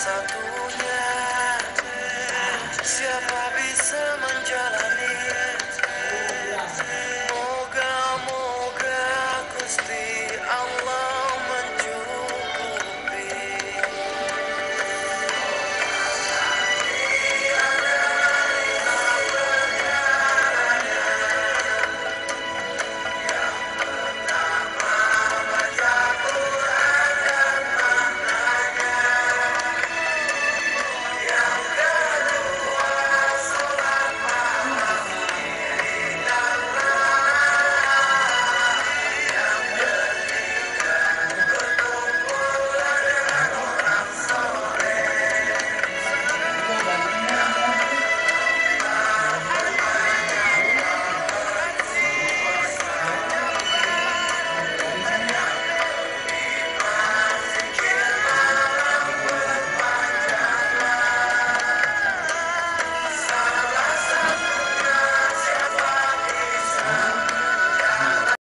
красоту нет. Все по бесам